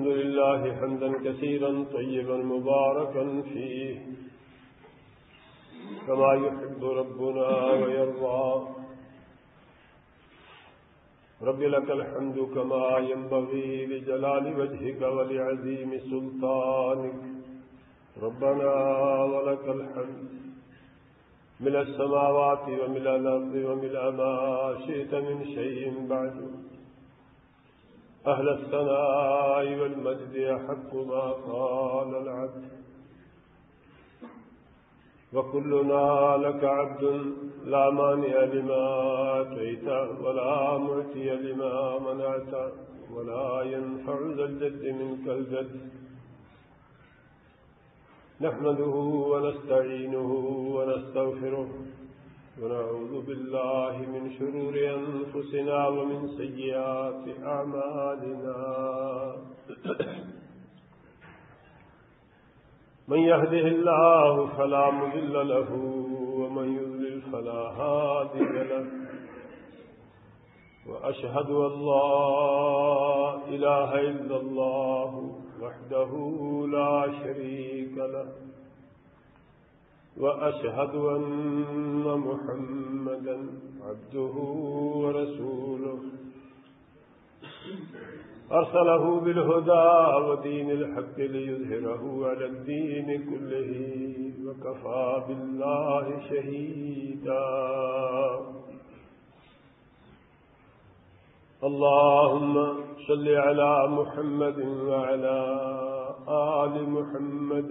الحمد لله حمدا كثيرا طيبا مباركا فيه. كما يحب ربنا ويرضى. رب لك الحمد كما ينبغي لجلال وجهك ولعظيم سلطانك. ربنا ولك الحمد. من السماوات ومن الأرض ومن ما شئت من شيء بعد. أهل الثناء والمجد يحق ما قال العبد. وكلنا لك عبد لا مانع لما أتيت ولا معتي لما منعت ولا ينفع ذا الجد منك الجد. نحمده ونستعينه ونستغفره ونعوذ بالله من شرور أنفسنا ومن سيئات أعمالنا. من يهده الله فلا مذل له ومن يذلل فلا هادي له. وأشهد أن لا إله إلا الله وحده لا شريك له. وأشهد أن محمدا عبده ورسوله. أرسله بالهدى ودين الحق ليظهره على الدين كله وكفى بالله شهيدا. اللهم صل على محمد وعلى آل محمد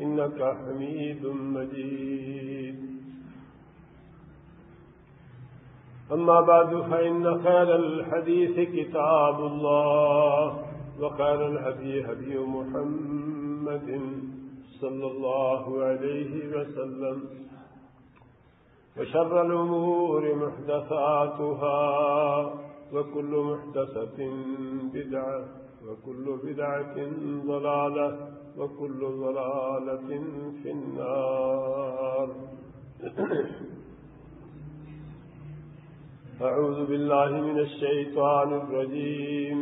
إنك حميد مجيد. أما بعد، فإن خير الحديث كتاب الله، وخير الهدي هدي محمد صلى الله عليه وسلم. وشر الأمور محدثاتها. وكل محدثة بدعة، وكل بدعة ضلالة، وكل ضلالة في النار. أعوذ بالله من الشيطان الرجيم.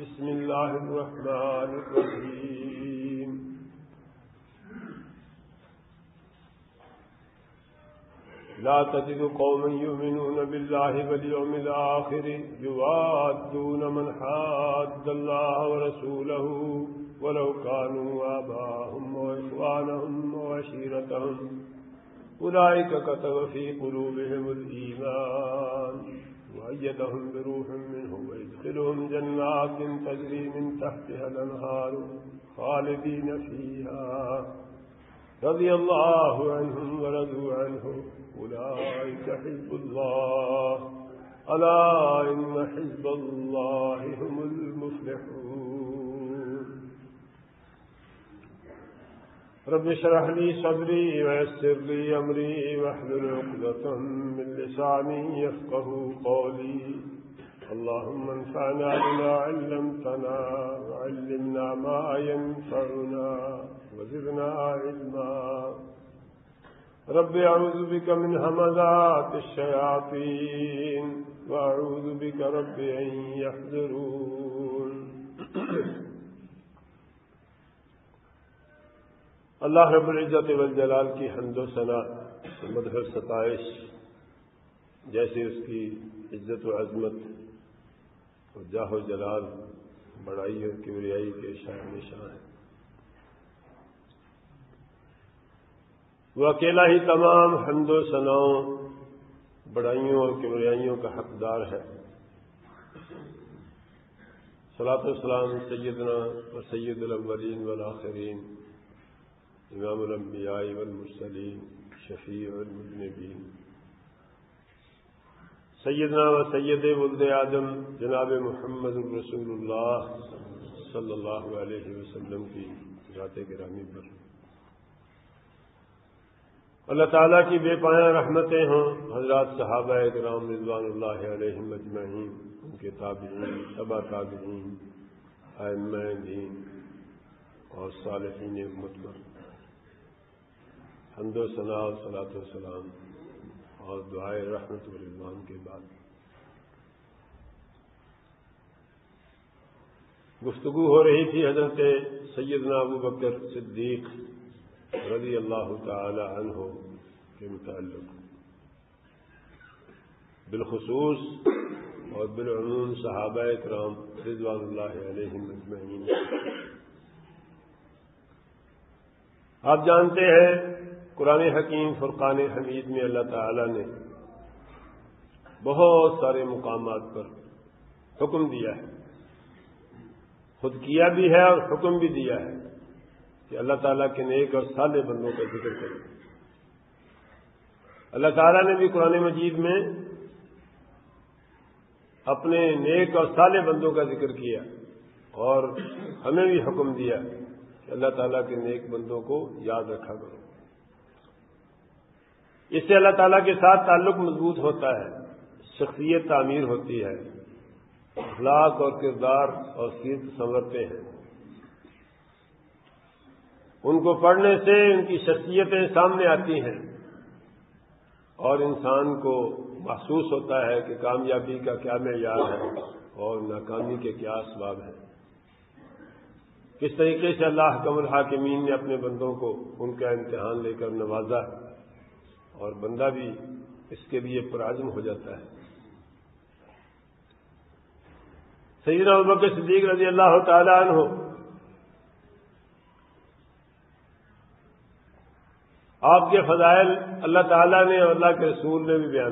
بسم الله الرحمن الرحيم. لا تجد قوما يؤمنون بالله واليوم الآخر يوادون من حاد الله ورسوله ولو كانوا آباهم وإخوانهم وعشيرتهم. أولئك كتب في قلوبهم الإيمان. وأيدهم بروح منه ويدخلهم جنات تجري من تحتها الأنهار خالدين فيها. رضي الله عنهم حزب الله. ألا إن حزب الله هم المفلحون. رب اشرح لي صدري ويسر لي أمري واحلل عقدة من لساني يفقه قولي. اللهم انفعنا بما علمتنا وعلمنا ما ينفعنا وزدنا علما. رب أعوذ بك من همذات الشياطين وأعوذ بك رب أن يحذرون اللہ رب العزت والجلال کی حمد و ثنا مدح ستائش جیسے اس کی عزت و عظمت اور جاہ و جلال بڑائی اور کبریائی کے شاہ نشان ہے۔ وہ اکیلا ہی تمام حمد و ثناؤں بڑائیوں اور کبریائیوں کا حقدار ہے۔ صلاح السلام سیدنا و سید الاولین والآخرین، امام الانبیاء والمرسلین، شفیع المذنبین۔ سیدنا و سید ولد آدم جناب محمد الرسول اللہ صلی اللہ علیہ وسلم کی ذات گرامی پر۔ اللہ تعالیٰ کی بے پایا رحمتیں ہوں۔ حضرات صحابہ کرام رضوان اللہ علیہ مجمعین ان کے تابعین صبا تابعین ائم دین اور صالحین امت پر۔ حمد و ثناء صلاۃ وسلام اور دعائے رحمت و رضوان کے بعد۔ گفتگو ہو رہی تھی حضرت سیدنا ابو بکر صدیق رضی اللہ تعالی عنہ کے متعلق۔ بالخصوص اور بالعموم صحابہ کرام رضوان اللہ علیہ مجمعین آپ جانتے ہیں قرآن حکیم فرقان حمید میں اللہ تعالی نے بہت سارے مقامات پر حکم دیا ہے۔ خود کیا بھی ہے اور حکم بھی دیا ہے۔ کہ اللہ تعالیٰ کے نیک اور سادے بندوں کا ذکر کرے اللہ تعالیٰ نے بھی قرآن مجید میں اپنے نیک اور سالے بندوں کا ذکر کیا اور ہمیں بھی حکم دیا کہ اللہ تعالیٰ کے نیک بندوں کو یاد رکھا کرو۔ اس سے اللہ تعالیٰ کے ساتھ تعلق مضبوط ہوتا ہے، شخصیت تعمیر ہوتی ہے، اخلاق اور کردار اور سیرت سنورتے ہیں۔ ان کو پڑھنے سے ان کی شخصیتیں سامنے آتی ہیں اور انسان کو محسوس ہوتا ہے کہ کامیابی کا کیا معیار ہے اور ناکامی کے کیا اسباب ہیں۔ کس طریقے سے اللہ حکم الحاکمین نے اپنے بندوں کو ان کا امتحان لے کر نوازا اور بندہ بھی اس کے لیے پرازم ہو جاتا ہے۔ سیدنا ابکر صدیق رضی اللہ تعالی عنہ آپ کے فضائل اللہ تعالیٰ نے اور اللہ کے رسول نے بھی بیان